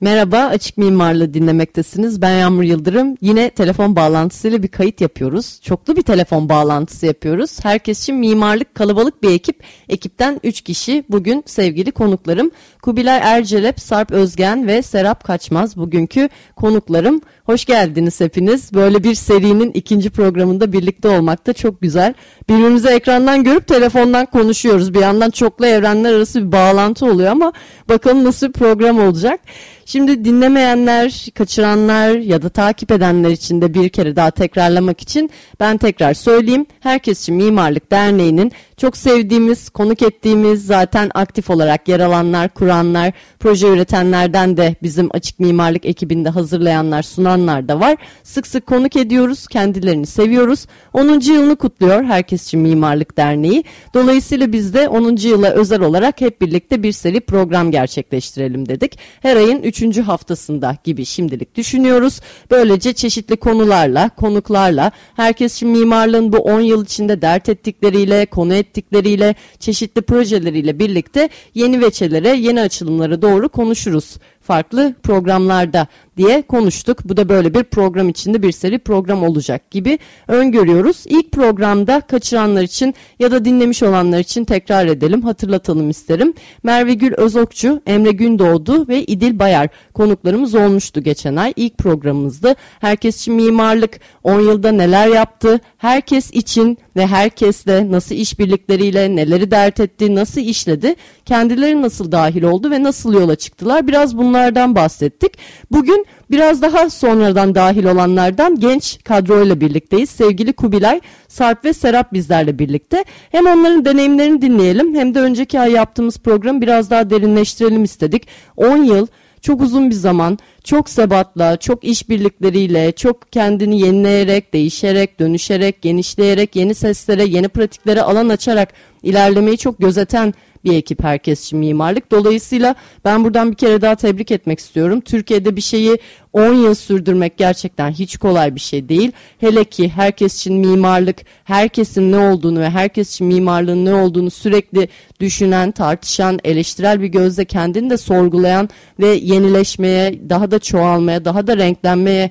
Merhaba, Açık Mimarlı dinlemektesiniz. Ben Yağmur Yıldırım. Yine telefon bağlantısıyla bir kayıt yapıyoruz. Çoklu bir telefon bağlantısı yapıyoruz. Herkes için mimarlık kalabalık bir ekip. Ekipten 3 kişi. Bugün sevgili konuklarım Kubilay Ercelep, Sarp Özgen ve Serap Kaçmaz bugünkü konuklarım. Hoş geldiniz hepiniz. Böyle bir serinin ikinci programında birlikte olmak da çok güzel. Birbirimizi ekrandan görüp telefondan konuşuyoruz. Bir yandan çoklu evrenler arası bir bağlantı oluyor ama bakalım nasıl bir program olacak. Şimdi dinlemeyenler, kaçıranlar ya da takip edenler için de bir kere daha tekrarlamak için ben tekrar söyleyeyim. Herkes için Mimarlık Derneği'nin çok sevdiğimiz, konuk ettiğimiz, zaten aktif olarak yer alanlar, kuranlar, proje üretenlerden de bizim açık mimarlık ekibinde hazırlayanlar, sunanlar da var. Sık sık konuk ediyoruz, kendilerini seviyoruz. 10. yılını kutluyor Herkes için Mimarlık Derneği. Dolayısıyla biz de 10. yıla özel olarak hep birlikte bir seri program gerçekleştirelim dedik. Her ayın 3. haftasında gibi şimdilik düşünüyoruz. Böylece çeşitli konularla, konuklarla, Herkes için Mimarlığın bu 10 yıl içinde dert ettikleriyle, konu et ettikleriyle, çeşitli projeleriyle birlikte yeni veçelere, yeni açılımlara doğru konuşuruz farklı programlarda diye konuştuk. Bu da böyle bir program içinde bir seri program olacak gibi öngörüyoruz. İlk programda kaçıranlar için ya da dinlemiş olanlar için tekrar edelim, hatırlatalım isterim. Merve Gül Özokçu, Emre Gündoğdu ve İdil Bayar konuklarımız olmuştu geçen ay. İlk programımızdı. Herkes için mimarlık 10 yılda neler yaptı, herkes için ve herkesle nasıl işbirlikleriyle neleri dert etti, nasıl işledi, kendileri nasıl dahil oldu ve nasıl yola çıktılar. Biraz bunlardan bahsettik. Bugün biraz daha sonradan dahil olanlardan genç kadroyla birlikteyiz. Sevgili Kubilay, Sarp ve Serap bizlerle birlikte. Hem onların deneyimlerini dinleyelim hem de önceki ay yaptığımız programı biraz daha derinleştirelim istedik. 10 yıl çok uzun bir zaman, çok sebatla, çok işbirlikleriyle, çok kendini yenileyerek, değişerek, dönüşerek, genişleyerek, yeni seslere, yeni pratiklere alan açarak ilerlemeyi çok gözeten bir ekip herkes için mimarlık. Dolayısıyla ben buradan bir kere daha tebrik etmek istiyorum. Türkiye'de bir şeyi 10 yıl sürdürmek gerçekten hiç kolay bir şey değil. Hele ki herkes için mimarlık, herkesin ne olduğunu ve herkes için mimarlığın ne olduğunu sürekli düşünen, tartışan, eleştirel bir gözle kendini de sorgulayan ve yenileşmeye, daha da çoğalmaya, daha da renklenmeye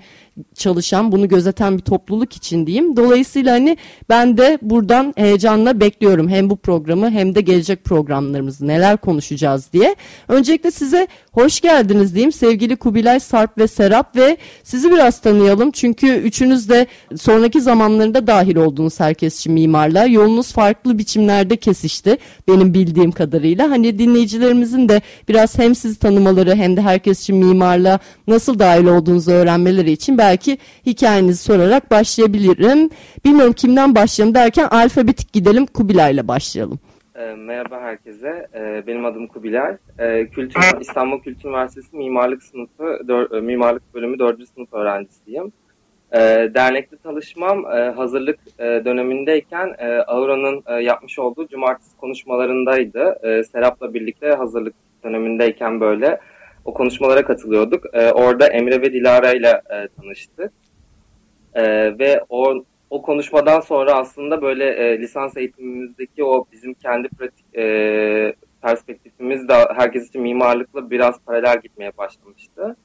çalışan, bunu gözeten bir topluluk için diyeyim. Dolayısıyla hani ben de buradan heyecanla bekliyorum hem bu programı hem de gelecek programlarımızı neler konuşacağız diye. Öncelikle size hoş geldiniz diyeyim sevgili Kubilay, Sarp ve Serap ve sizi biraz tanıyalım. Çünkü üçünüz de sonraki zamanlarında dahil olduğunuz herkes için mimarlar. Yolunuz farklı biçimlerde kesişti benim bildiğim kadarıyla. Hani dinleyicilerimizin de biraz hem sizi tanımaları hem de herkes için mimarla nasıl dahil olduğunuzu öğrenmeleri için ben belki hikayenizi sorarak başlayabilirim. Bilmiyorum kimden başlayalım derken alfabetik gidelim Kubilay'la başlayalım. E, merhaba herkese. E, benim adım Kubilay. E, Kültür, İstanbul Kültür Üniversitesi Mimarlık Sınıfı, e, Mimarlık Bölümü 4. sınıf öğrencisiyim. Dernekte çalışmam e, hazırlık e, dönemindeyken Aura'nın yapmış olduğu cumartesi konuşmalarındaydı. Serap'la birlikte hazırlık dönemindeyken böyle o konuşmalara katılıyorduk. E, orada Emre ve Dilara ile e, tanıştık. E, ve o o konuşmadan sonra aslında böyle e, lisans eğitimimizdeki o bizim kendi pratik e, perspektifimiz de herkes için mimarlıkla biraz paralel gitmeye başlamıştı.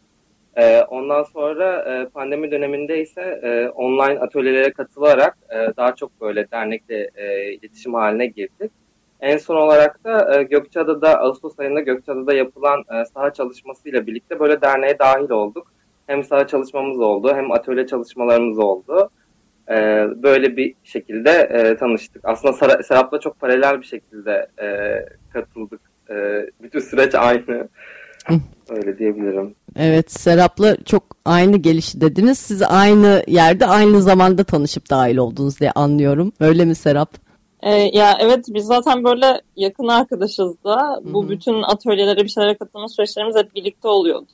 E, ondan sonra e, pandemi döneminde ise e, online atölyelere katılarak e, daha çok böyle dernekle e, iletişim haline girdik. En son olarak da e, Gökçeada'da Ağustos ayında Gökçeada'da yapılan e, saha çalışmasıyla birlikte böyle derneğe dahil olduk. Hem saha çalışmamız oldu hem atölye çalışmalarımız oldu. E, böyle bir şekilde e, tanıştık. Aslında Ser Serap'la çok paralel bir şekilde e, katıldık. E, bütün süreç aynı. Öyle diyebilirim. Evet Serap'la çok aynı gelişi dediniz. Siz aynı yerde aynı zamanda tanışıp dahil oldunuz diye anlıyorum. Öyle mi Serap? Ee, ya evet biz zaten böyle yakın arkadaşız da. Bu Hı-hı. bütün atölyelere bir şeylere katılma süreçlerimiz hep birlikte oluyordu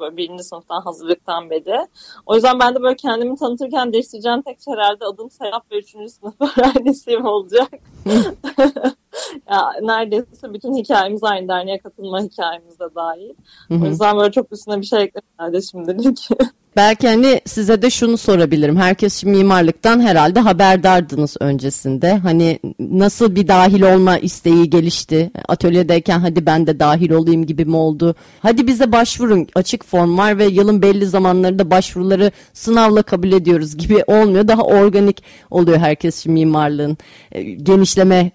böyle birinci sınıftan hazırlıktan beri. O yüzden ben de böyle kendimi tanıtırken değiştireceğim tek şey herhalde adım Serap ve üçüncü sınıf öğrencisiyim olacak. ya neredeyse bütün hikayemiz aynı derneğe katılma hikayemiz de dahil. O yüzden böyle çok üstüne bir şey ekledim herhalde şimdilik. Belki hani size de şunu sorabilirim. Herkes şimdi mimarlıktan herhalde haberdardınız öncesinde. Hani nasıl bir dahil olma isteği gelişti? Atölyedeyken hadi ben de dahil olayım gibi mi oldu? Hadi bize başvurun. Açık form var ve yılın belli zamanlarında başvuruları sınavla kabul ediyoruz gibi olmuyor. Daha organik oluyor herkes şimdi mimarlığın e, genişleme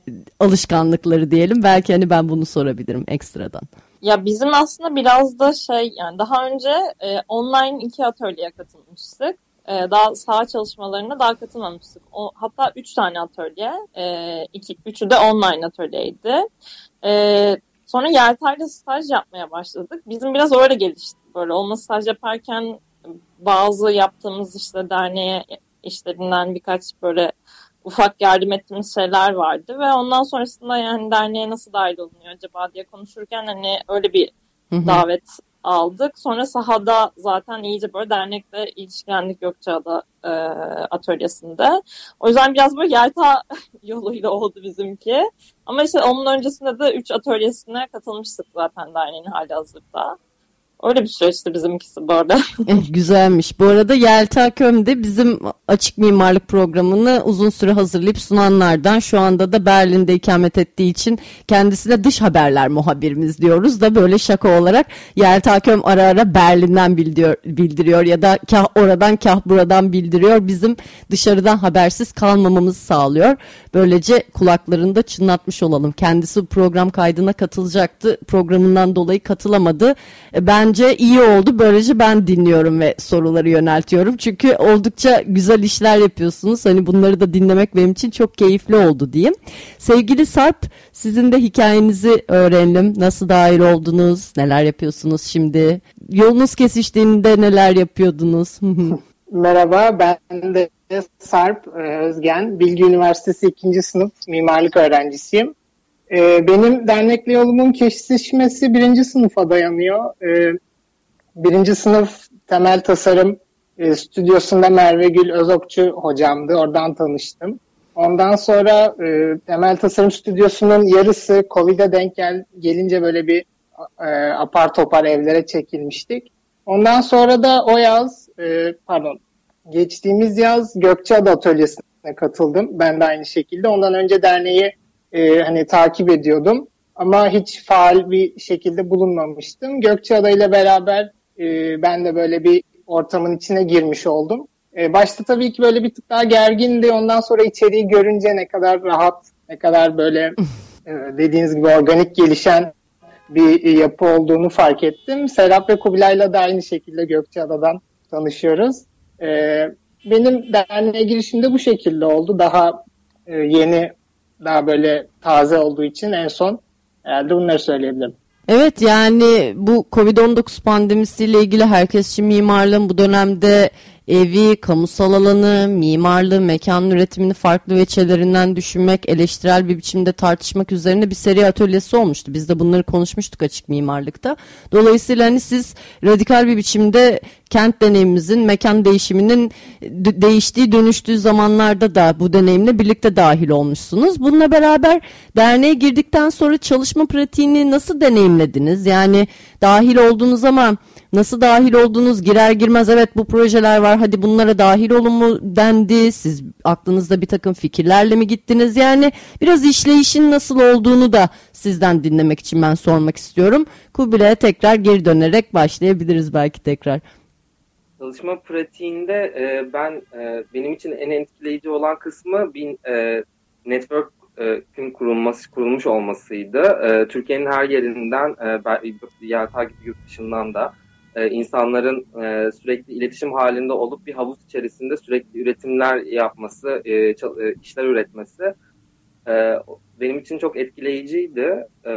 alışkanlıkları diyelim. Belki hani ben bunu sorabilirim ekstradan. Ya bizim aslında biraz da şey yani daha önce e, online iki atölyeye katılmıştık. E, daha saha çalışmalarına daha katılmamıştık. O, hatta üç tane atölye, e, iki, üçü de online atölyeydi. E, sonra Yelter'de staj yapmaya başladık. Bizim biraz öyle gelişti. Böyle olma staj yaparken bazı yaptığımız işte derneğe işlerinden birkaç böyle ufak yardım ettiğimiz şeyler vardı ve ondan sonrasında yani derneğe nasıl dahil olunuyor acaba diye konuşurken hani öyle bir davet aldık. Sonra sahada zaten iyice böyle dernekle ilişkilendik Gökçeada e, atölyesinde. O yüzden biraz böyle yelta yoluyla oldu bizimki. Ama işte onun öncesinde de 3 atölyesine katılmıştık zaten derneğin hali hazırda. Öyle bir süreçti bizimkisi bu arada. Eh, güzelmiş. Bu arada Yelta Köm de bizim açık mimarlık programını uzun süre hazırlayıp sunanlardan. Şu anda da Berlin'de ikamet ettiği için kendisine dış haberler muhabirimiz diyoruz da böyle şaka olarak Yelta Köm ara ara Berlin'den bildiriyor, bildiriyor ya da kah oradan kah buradan bildiriyor. Bizim dışarıdan habersiz kalmamamızı sağlıyor. Böylece kulaklarında çınlatmış olalım. Kendisi program kaydına katılacaktı. Programından dolayı katılamadı. E, ben bence iyi oldu. Böylece ben dinliyorum ve soruları yöneltiyorum. Çünkü oldukça güzel işler yapıyorsunuz. Hani bunları da dinlemek benim için çok keyifli oldu diyeyim. Sevgili Sarp, sizin de hikayenizi öğrenelim. Nasıl dahil oldunuz? Neler yapıyorsunuz şimdi? Yolunuz kesiştiğinde neler yapıyordunuz? Merhaba, ben de Sarp e, Özgen. Bilgi Üniversitesi 2. sınıf mimarlık öğrencisiyim. E, benim dernekle yolumun kesişmesi birinci sınıfa dayanıyor. E, birinci sınıf temel tasarım e, stüdyosunda Merve Gül Özokçu hocamdı. Oradan tanıştım. Ondan sonra e, temel tasarım stüdyosunun yarısı Covid'e denk gel, gelince böyle bir e, apar topar evlere çekilmiştik. Ondan sonra da o yaz, e, pardon, geçtiğimiz yaz Gökçeada Atölyesi'ne katıldım. Ben de aynı şekilde. Ondan önce derneği e, hani takip ediyordum. Ama hiç faal bir şekilde bulunmamıştım. Gökçeada ile beraber e, ben de böyle bir ortamın içine girmiş oldum. E, başta tabii ki böyle bir tık daha gergindi. Ondan sonra içeriği görünce ne kadar rahat, ne kadar böyle e, dediğiniz gibi organik gelişen bir yapı olduğunu fark ettim. Serap ve Kubilay'la da aynı şekilde Gökçeada'dan tanışıyoruz. E, benim derneğe girişimde bu şekilde oldu. Daha e, yeni daha böyle taze olduğu için en son herhalde bunları söyleyebilirim. Evet yani bu Covid-19 pandemisiyle ilgili herkes için mimarlığın bu dönemde evi, kamusal alanı, mimarlığı, mekan üretimini farklı veçelerinden düşünmek, eleştirel bir biçimde tartışmak üzerine bir seri atölyesi olmuştu. Biz de bunları konuşmuştuk açık mimarlıkta. Dolayısıyla hani siz radikal bir biçimde kent deneyimimizin, mekan değişiminin değiştiği, dönüştüğü zamanlarda da bu deneyimle birlikte dahil olmuşsunuz. Bununla beraber derneğe girdikten sonra çalışma pratiğini nasıl deneyimlediniz? Yani dahil oldunuz ama Nasıl dahil oldunuz? Girer girmez evet bu projeler var hadi bunlara dahil olun mu dendi. Siz aklınızda bir takım fikirlerle mi gittiniz? Yani biraz işleyişin nasıl olduğunu da sizden dinlemek için ben sormak istiyorum. Kubilay'a tekrar geri dönerek başlayabiliriz belki tekrar. Çalışma pratiğinde e, ben e, benim için en etkileyici olan kısmı bir e, network e, kurulması kurulmuş olmasıydı. E, Türkiye'nin her yerinden e, Yelta gibi yurt dışından da e, insanların e, sürekli iletişim halinde olup bir havuz içerisinde sürekli üretimler yapması, e, e, işler üretmesi e, benim için çok etkileyiciydi. E,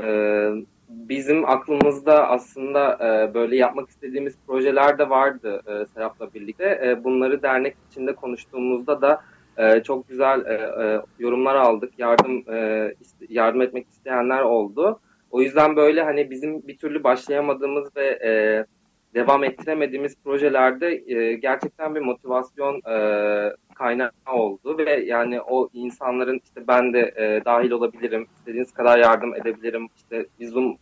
bizim aklımızda aslında e, böyle yapmak istediğimiz projeler de vardı e, Serap'la birlikte. E, bunları dernek içinde konuştuğumuzda da e, çok güzel e, e, yorumlar aldık. Yardım e, yardım etmek isteyenler oldu. O yüzden böyle hani bizim bir türlü başlayamadığımız ve e, devam ettiremediğimiz projelerde e, gerçekten bir motivasyon e, kaynağı oldu ve yani o insanların işte ben de e, dahil olabilirim, istediğiniz kadar yardım edebilirim, işte bir Zoom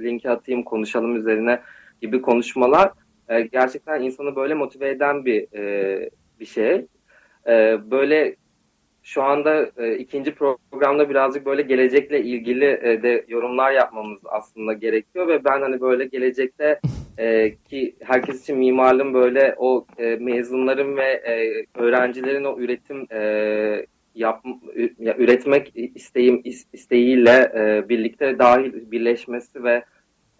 linki atayım konuşalım üzerine gibi konuşmalar e, gerçekten insanı böyle motive eden bir e, bir şey. E, böyle şu anda e, ikinci programda birazcık böyle gelecekle ilgili e, de yorumlar yapmamız aslında gerekiyor ve ben hani böyle gelecekte e, ki herkes için mimarlığın böyle o e, mezunların ve e, öğrencilerin o üretim e, yap, üretmek isteğim isteğiyle e, birlikte dahil birleşmesi ve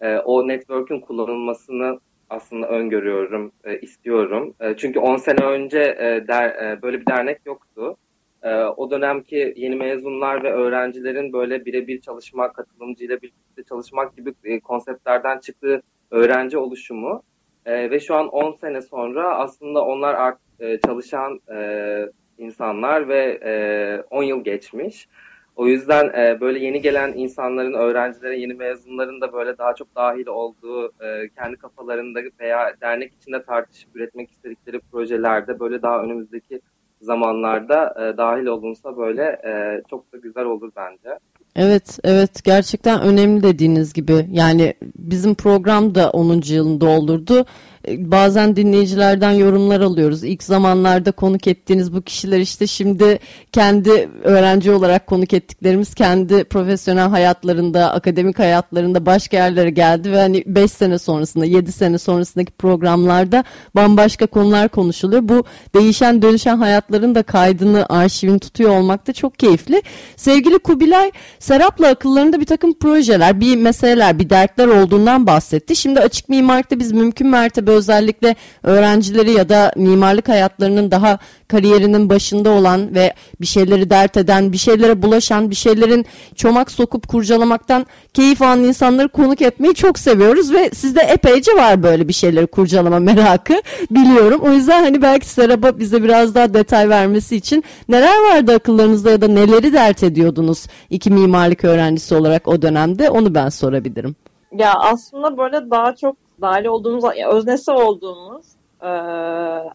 e, o network'ün kullanılmasını aslında öngörüyorum, e, istiyorum. E, çünkü 10 sene önce e, der, e, böyle bir dernek yoktu. E, o dönemki yeni mezunlar ve öğrencilerin böyle birebir çalışmak, katılımcıyla birlikte çalışmak gibi e, konseptlerden çıktığı öğrenci oluşumu e, ve şu an 10 sene sonra aslında onlar artık e, çalışan e, insanlar ve e, 10 yıl geçmiş. O yüzden e, böyle yeni gelen insanların, öğrencilerin, yeni mezunların da böyle daha çok dahil olduğu, e, kendi kafalarında veya dernek içinde tartışıp üretmek istedikleri projelerde böyle daha önümüzdeki zamanlarda e, dahil olunsa böyle e, çok da güzel olur bence. Evet, evet gerçekten önemli dediğiniz gibi. Yani bizim program da 10. yılını doldurdu. Bazen dinleyicilerden yorumlar alıyoruz. İlk zamanlarda konuk ettiğiniz bu kişiler işte şimdi kendi öğrenci olarak konuk ettiklerimiz kendi profesyonel hayatlarında, akademik hayatlarında başka yerlere geldi ve hani 5 sene sonrasında, 7 sene sonrasındaki programlarda bambaşka konular konuşuluyor. Bu değişen dönüşen hayatların da kaydını, arşivini tutuyor olmak da çok keyifli. Sevgili Kubilay, Serap'la akıllarında bir takım projeler, bir meseleler, bir dertler olduğundan bahsetti. Şimdi açık mimarlıkta biz mümkün mertebe özellikle öğrencileri ya da mimarlık hayatlarının daha kariyerinin başında olan ve bir şeyleri dert eden, bir şeylere bulaşan, bir şeylerin çomak sokup kurcalamaktan keyif alan insanları konuk etmeyi çok seviyoruz ve sizde epeyce var böyle bir şeyleri kurcalama merakı biliyorum. O yüzden hani belki Serap'a bize biraz daha detay vermesi için neler vardı akıllarınızda ya da neleri dert ediyordunuz iki mimarlık öğrencisi olarak o dönemde onu ben sorabilirim. Ya aslında böyle daha çok dahil olduğumuz, öznesi olduğumuz ee,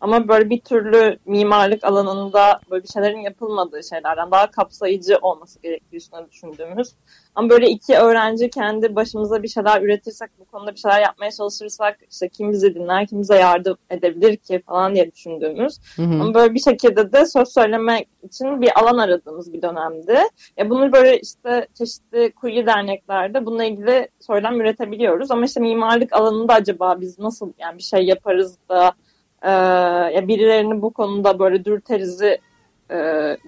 ama böyle bir türlü mimarlık alanında böyle bir şeylerin yapılmadığı şeylerden daha kapsayıcı olması gerektiği üstüne düşündüğümüz. Ama böyle iki öğrenci kendi başımıza bir şeyler üretirsek, bu konuda bir şeyler yapmaya çalışırsak işte kim bizi dinler, kim bize yardım edebilir ki falan diye düşündüğümüz. Hı hı. Ama böyle bir şekilde de söz söylemek için bir alan aradığımız bir dönemdi. Ya bunu böyle işte çeşitli kuyu derneklerde bununla ilgili söylem üretebiliyoruz. Ama işte mimarlık alanında acaba biz nasıl yani bir şey yaparız da e, ya birilerini bu konuda böyle dürterizi e,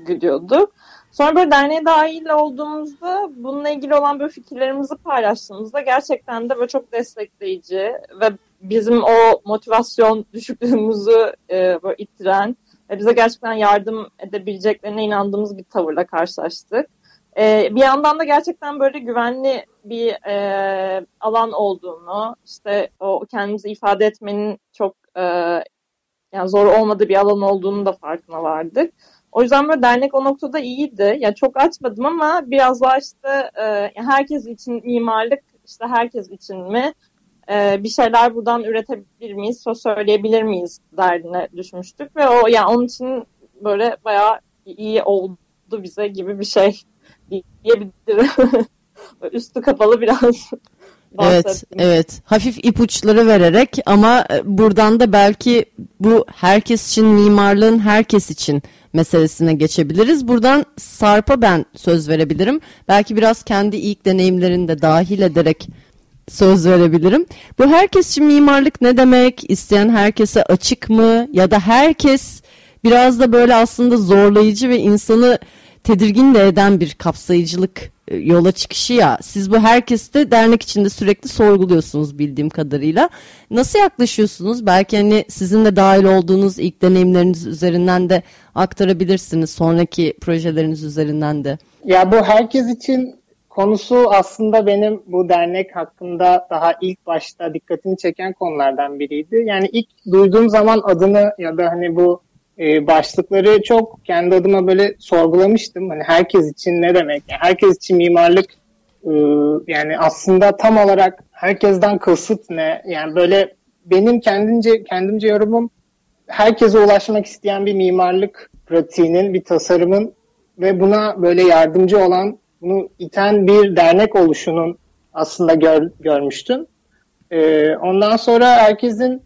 gülüyorduk. Sonra böyle derneğe dahil olduğumuzda bununla ilgili olan böyle fikirlerimizi paylaştığımızda gerçekten de böyle çok destekleyici ve bizim o motivasyon düşüklüğümüzü e, böyle ittiren ve bize gerçekten yardım edebileceklerine inandığımız bir tavırla karşılaştık. E, bir yandan da gerçekten böyle güvenli bir e, alan olduğunu, işte o kendimizi ifade etmenin çok e, yani zor olmadığı bir alan olduğunu da farkına vardık. O yüzden böyle dernek o noktada iyiydi. Ya yani çok açmadım ama biraz daha işte e, herkes için mimarlık işte herkes için mi e, bir şeyler buradan üretebilir miyiz, söyleyebilir miyiz derdine düşmüştük ve o yani onun için böyle bayağı iyi oldu bize gibi bir şey diyebilirim. Üstü kapalı biraz Evet, evet. Hafif ipuçları vererek ama e, buradan da belki bu herkes için mimarlığın herkes için meselesine geçebiliriz. Buradan Sarp'a ben söz verebilirim. Belki biraz kendi ilk deneyimlerini de dahil ederek söz verebilirim. Bu herkes için mimarlık ne demek? İsteyen herkese açık mı? Ya da herkes biraz da böyle aslında zorlayıcı ve insanı tedirgin de eden bir kapsayıcılık yola çıkışı ya. Siz bu herkeste dernek içinde sürekli sorguluyorsunuz bildiğim kadarıyla. Nasıl yaklaşıyorsunuz? Belki hani sizin de dahil olduğunuz ilk deneyimleriniz üzerinden de aktarabilirsiniz. Sonraki projeleriniz üzerinden de. Ya bu herkes için konusu aslında benim bu dernek hakkında daha ilk başta dikkatimi çeken konulardan biriydi. Yani ilk duyduğum zaman adını ya da hani bu e, başlıkları çok kendi adıma böyle sorgulamıştım. Hani herkes için ne demek? Yani herkes için mimarlık e, yani aslında tam olarak herkesten kasıt ne? Yani böyle benim kendince kendimce yorumum herkese ulaşmak isteyen bir mimarlık pratiğinin, bir tasarımın ve buna böyle yardımcı olan, bunu iten bir dernek oluşunun aslında gör, görmüştüm. Ee, ondan sonra herkesin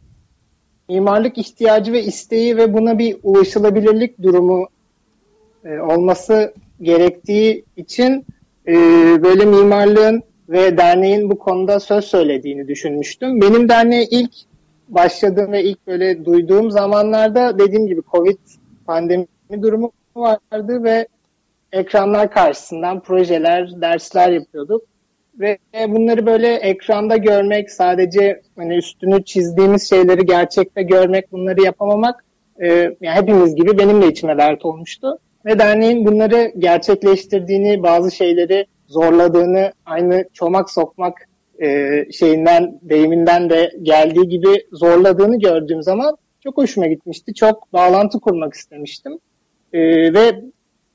mimarlık ihtiyacı ve isteği ve buna bir ulaşılabilirlik durumu e, olması gerektiği için e, böyle mimarlığın ve derneğin bu konuda söz söylediğini düşünmüştüm. Benim derneğe ilk başladığım ve ilk böyle duyduğum zamanlarda dediğim gibi Covid pandemi durumu vardı ve ekranlar karşısından projeler, dersler yapıyorduk. Ve bunları böyle ekranda görmek, sadece hani üstünü çizdiğimiz şeyleri gerçekte görmek, bunları yapamamak e, yani hepimiz gibi benim de içime dert olmuştu. Ve derneğin bunları gerçekleştirdiğini, bazı şeyleri zorladığını, aynı çomak sokmak e, şeyinden, deyiminden de geldiği gibi zorladığını gördüğüm zaman çok hoşuma gitmişti. Çok bağlantı kurmak istemiştim. E, ve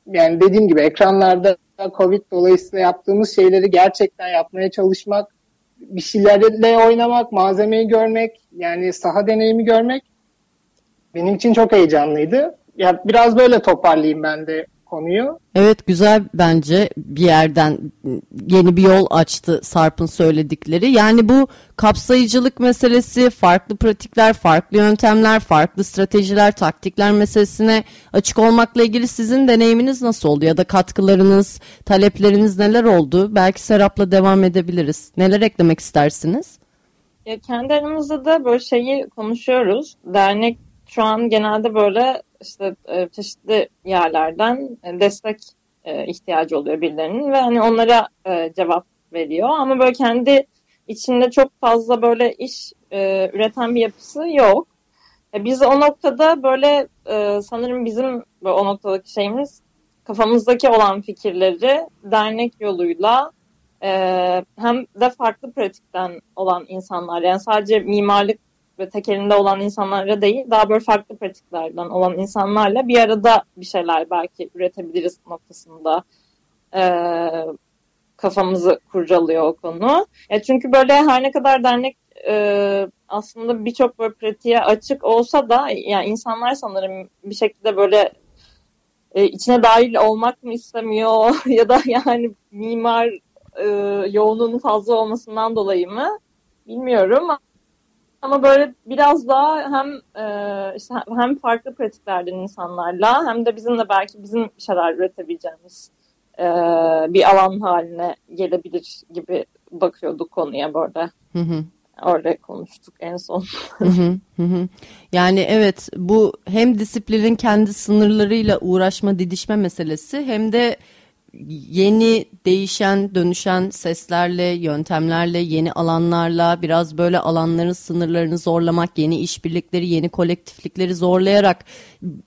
yani dediğim gibi ekranlarda Covid dolayısıyla yaptığımız şeyleri gerçekten yapmaya çalışmak, bir şeylerle oynamak, malzemeyi görmek, yani saha deneyimi görmek benim için çok heyecanlıydı. Ya biraz böyle toparlayayım ben de konuyu. Evet güzel bence bir yerden yeni bir yol açtı Sarp'ın söyledikleri. Yani bu kapsayıcılık meselesi, farklı pratikler, farklı yöntemler, farklı stratejiler, taktikler meselesine açık olmakla ilgili sizin deneyiminiz nasıl oldu? Ya da katkılarınız, talepleriniz neler oldu? Belki Serap'la devam edebiliriz. Neler eklemek istersiniz? Ya kendi aramızda da böyle şeyi konuşuyoruz. Dernek şu an genelde böyle işte e, çeşitli yerlerden e, destek e, ihtiyacı oluyor birilerinin ve hani onlara cevap veriyor ama böyle kendi içinde çok fazla böyle iş üreten bir yapısı yok. Biz o noktada böyle sanırım bizim o noktadaki şeyimiz kafamızdaki olan fikirleri dernek yoluyla hem de farklı pratikten olan insanlar yani sadece mimarlık ve tekelinde olan insanlarla değil daha böyle farklı pratiklerden olan insanlarla bir arada bir şeyler belki üretebiliriz noktasında e, kafamızı kurcalıyor o konu. E, çünkü böyle her ne kadar dernek e, aslında birçok böyle pratiğe açık olsa da yani insanlar sanırım bir şekilde böyle e, içine dahil olmak mı istemiyor ya da yani mimar e, yoğunluğunun fazla olmasından dolayı mı bilmiyorum ama böyle biraz daha hem e, işte hem farklı pratiklerden insanlarla hem de bizimle belki bizim şeyler üretebileceğimiz e, bir alan haline gelebilir gibi bakıyorduk konuya burada. Hı hı. Orada konuştuk en son. hı hı, hı. Yani evet bu hem disiplinin kendi sınırlarıyla uğraşma didişme meselesi hem de yeni değişen dönüşen seslerle, yöntemlerle, yeni alanlarla biraz böyle alanların sınırlarını zorlamak, yeni işbirlikleri, yeni kolektiflikleri zorlayarak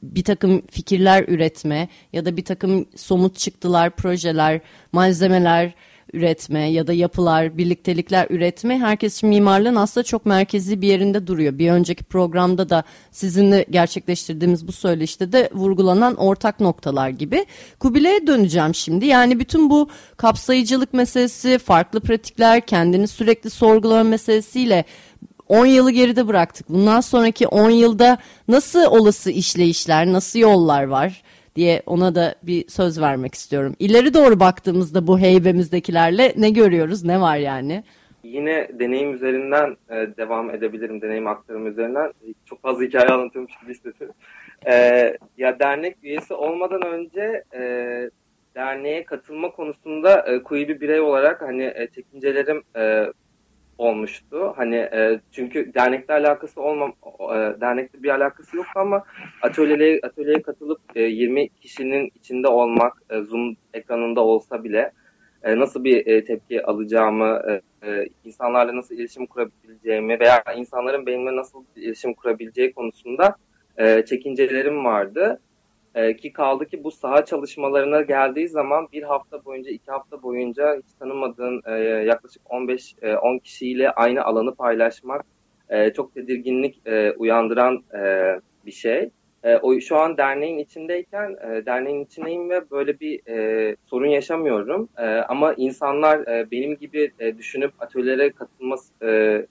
bir takım fikirler üretme ya da bir takım somut çıktılar, projeler, malzemeler üretme ya da yapılar, birliktelikler üretme herkes için mimarlığın aslında çok merkezi bir yerinde duruyor. Bir önceki programda da sizinle gerçekleştirdiğimiz bu söyleşte de vurgulanan ortak noktalar gibi. Kubilay'a döneceğim şimdi. Yani bütün bu kapsayıcılık meselesi, farklı pratikler, kendini sürekli sorgulama meselesiyle 10 yılı geride bıraktık. Bundan sonraki 10 yılda nasıl olası işleyişler, nasıl yollar var? Diye ona da bir söz vermek istiyorum. İleri doğru baktığımızda bu heybemizdekilerle ne görüyoruz, ne var yani? Yine deneyim üzerinden e, devam edebilirim, deneyim aktarım üzerinden. Çok fazla hikaye anlatıyormuş gibi hissediyorum. E, ya dernek üyesi olmadan önce e, derneğe katılma konusunda e, kuyu bir birey olarak hani e, çekincelerim e, olmuştu. Hani e, çünkü dernekle alakası olmam e, dernekle bir alakası yok ama atölyeye atölyeye katılıp e, 20 kişinin içinde olmak e, Zoom ekranında olsa bile e, nasıl bir e, tepki alacağımı, e, e, insanlarla nasıl iletişim kurabileceğimi veya insanların benimle nasıl iletişim kurabileceği konusunda e, çekincelerim vardı. E, ki kaldı ki bu saha çalışmalarına geldiği zaman bir hafta boyunca, iki hafta boyunca hiç tanımadığın e, yaklaşık 15-10 e, kişiyle aynı alanı paylaşmak e, çok tedirginlik e, uyandıran e, bir şey. E, o şu an derneğin içindeyken e, derneğin içindeyim ve böyle bir e, sorun yaşamıyorum. E, ama insanlar e, benim gibi e, düşünüp atölyelere katılması e,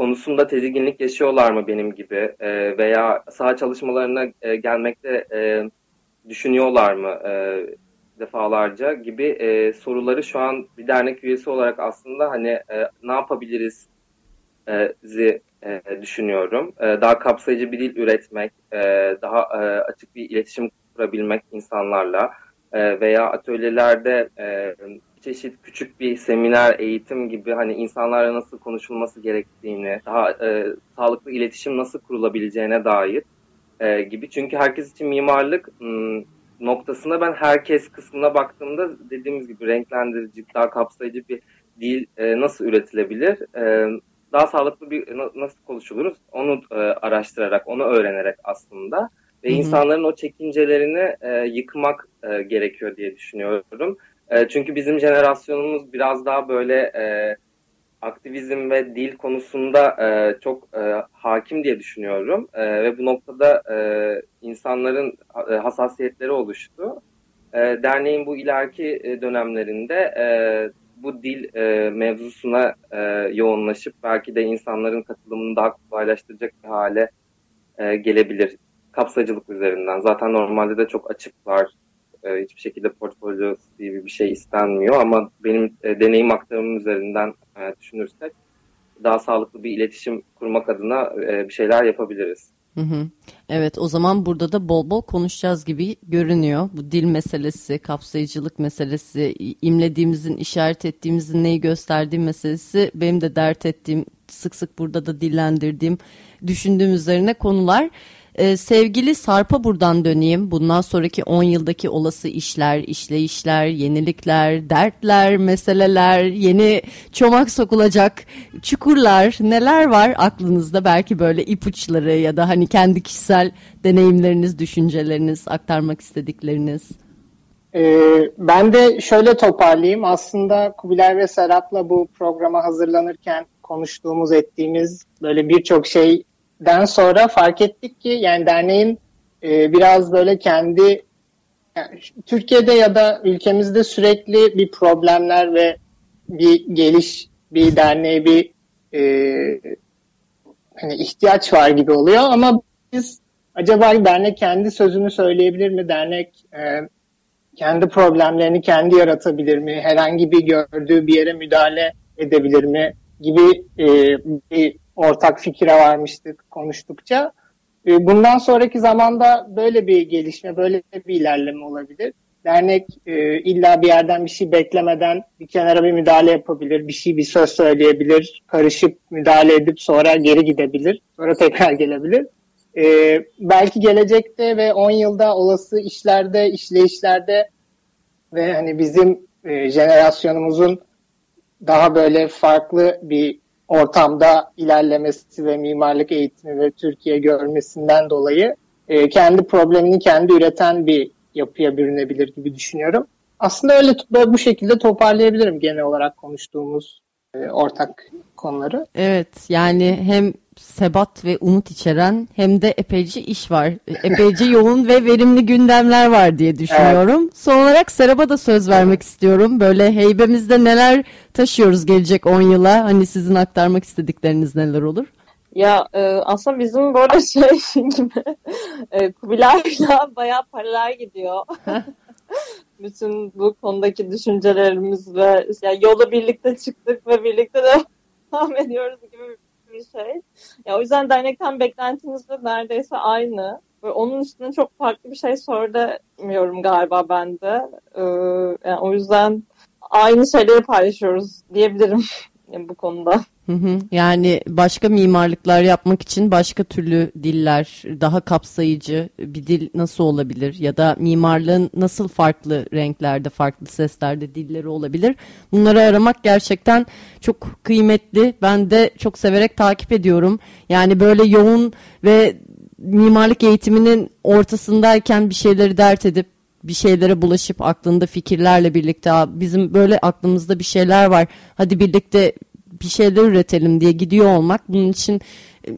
konusunda tedirginlik yaşıyorlar mı benim gibi e, veya saha çalışmalarına e, gelmekte e, düşünüyorlar mı e, defalarca gibi e, soruları şu an bir dernek üyesi olarak aslında hani e, ne yapabiliriz e, zi e, düşünüyorum. E, daha kapsayıcı bir dil üretmek, e, daha e, açık bir iletişim kurabilmek insanlarla e, veya atölyelerde e, çeşit küçük bir seminer, eğitim gibi hani insanlarla nasıl konuşulması gerektiğini, daha e, sağlıklı iletişim nasıl kurulabileceğine dair e, gibi. Çünkü herkes için mimarlık m, noktasına ben herkes kısmına baktığımda dediğimiz gibi renklendirici, daha kapsayıcı bir dil e, nasıl üretilebilir? E, daha sağlıklı bir nasıl konuşuluruz onu e, araştırarak, onu öğrenerek aslında ve Hı-hı. insanların o çekincelerini e, yıkmak e, gerekiyor diye düşünüyorum. E, çünkü bizim jenerasyonumuz biraz daha böyle e, aktivizm ve dil konusunda e, çok e, hakim diye düşünüyorum e, ve bu noktada e, insanların e, hassasiyetleri oluştu. E, derneğin bu ileriki e, dönemlerinde e, bu dil e, mevzusuna e, yoğunlaşıp belki de insanların katılımını daha kolaylaştıracak bir hale e, gelebilir kapsayıcılık üzerinden. Zaten normalde de çok açıklar. E, hiçbir şekilde portfolyo gibi bir şey istenmiyor ama benim e, deneyim aktarımım üzerinden e, düşünürsek daha sağlıklı bir iletişim kurmak adına e, bir şeyler yapabiliriz. Hı hı. Evet o zaman burada da bol bol konuşacağız gibi görünüyor. Bu dil meselesi, kapsayıcılık meselesi, imlediğimizin, işaret ettiğimizin neyi gösterdiği meselesi benim de dert ettiğim, sık sık burada da dillendirdiğim, düşündüğüm üzerine konular. Ee, sevgili Sarp'a buradan döneyim. Bundan sonraki 10 yıldaki olası işler, işleyişler, yenilikler, dertler, meseleler, yeni çomak sokulacak çukurlar neler var aklınızda? Belki böyle ipuçları ya da hani kendi kişisel deneyimleriniz, düşünceleriniz, aktarmak istedikleriniz. Ee, ben de şöyle toparlayayım. Aslında Kubilay ve Serap'la bu programa hazırlanırken konuştuğumuz, ettiğimiz böyle birçok şey den sonra fark ettik ki yani derneğin e, biraz böyle kendi yani Türkiye'de ya da ülkemizde sürekli bir problemler ve bir geliş bir derneğe bir e, hani ihtiyaç var gibi oluyor ama biz acaba dernek kendi sözünü söyleyebilir mi? Dernek e, kendi problemlerini kendi yaratabilir mi? Herhangi bir gördüğü bir yere müdahale edebilir mi? Gibi e, bir ortak fikire varmıştık konuştukça. E, bundan sonraki zamanda böyle bir gelişme, böyle bir ilerleme olabilir. Dernek e, illa bir yerden bir şey beklemeden bir kenara bir müdahale yapabilir, bir şey bir söz söyleyebilir, karışıp müdahale edip sonra geri gidebilir, sonra tekrar gelebilir. E, belki gelecekte ve 10 yılda olası işlerde, işleyişlerde ve hani bizim e, jenerasyonumuzun daha böyle farklı bir ortamda ilerlemesi ve mimarlık eğitimi ve Türkiye görmesinden dolayı e, kendi problemini kendi üreten bir yapıya bürünebilir gibi düşünüyorum. Aslında öyle bu şekilde toparlayabilirim genel olarak konuştuğumuz e, ortak konuları. Evet yani hem sebat ve umut içeren hem de epeyce iş var. Epeyce yoğun ve verimli gündemler var diye düşünüyorum. Evet. Son olarak Serap'a da söz vermek istiyorum. Böyle heybemizde neler taşıyoruz gelecek 10 yıla? Hani sizin aktarmak istedikleriniz neler olur? Ya e, aslında bizim böyle şey gibi e, Kubilay'la bayağı paralel gidiyor. Bütün bu konudaki düşüncelerimiz ve yani yola birlikte çıktık ve birlikte devam ediyoruz gibi bir şey. Ya o yüzden dernekten beklentimiz de neredeyse aynı. Ve onun üstüne çok farklı bir şey söylemiyorum galiba ben de. Ee, yani o yüzden aynı şeyleri paylaşıyoruz diyebilirim bu konuda. Yani başka mimarlıklar yapmak için başka türlü diller, daha kapsayıcı bir dil nasıl olabilir? Ya da mimarlığın nasıl farklı renklerde, farklı seslerde dilleri olabilir? Bunları aramak gerçekten çok kıymetli. Ben de çok severek takip ediyorum. Yani böyle yoğun ve mimarlık eğitiminin ortasındayken bir şeyleri dert edip bir şeylere bulaşıp aklında fikirlerle birlikte bizim böyle aklımızda bir şeyler var. Hadi birlikte bir şeyler üretelim diye gidiyor olmak bunun için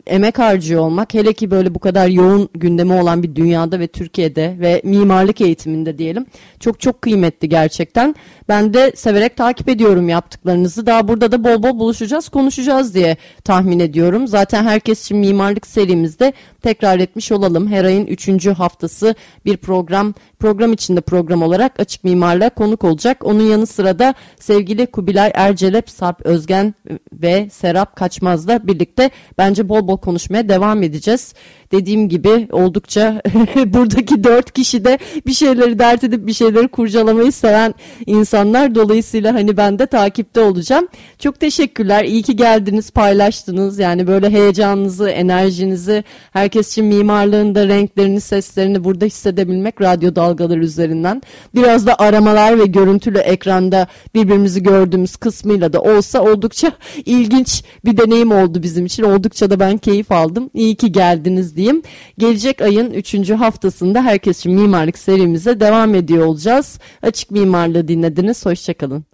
emek harcıyor olmak hele ki böyle bu kadar yoğun gündemi olan bir dünyada ve Türkiye'de ve mimarlık eğitiminde diyelim çok çok kıymetli gerçekten. Ben de severek takip ediyorum yaptıklarınızı. Daha burada da bol bol buluşacağız, konuşacağız diye tahmin ediyorum. Zaten herkes için mimarlık serimizde tekrar etmiş olalım. Her ayın 3. haftası bir program, program içinde program olarak Açık Mimarlığa konuk olacak. Onun yanı sıra da sevgili Kubilay Ercelep, Sarp Özgen ve Serap Kaçmaz'la birlikte bence bol bol konuşmaya devam edeceğiz. Dediğim gibi oldukça buradaki dört kişi de bir şeyleri dert edip bir şeyleri kurcalamayı seven insanlar. Dolayısıyla hani ben de takipte olacağım. Çok teşekkürler. İyi ki geldiniz, paylaştınız. Yani böyle heyecanınızı, enerjinizi, herkes için mimarlığın da renklerini, seslerini burada hissedebilmek radyo dalgaları üzerinden. Biraz da aramalar ve görüntülü ekranda birbirimizi gördüğümüz kısmıyla da olsa oldukça ilginç bir deneyim oldu bizim için. Oldukça da ben keyif aldım. İyi ki geldiniz diyeyim. Gelecek ayın 3. haftasında Herkes için Mimarlık serimize devam ediyor olacağız. Açık Mimarlığı dinlediniz. Hoşçakalın.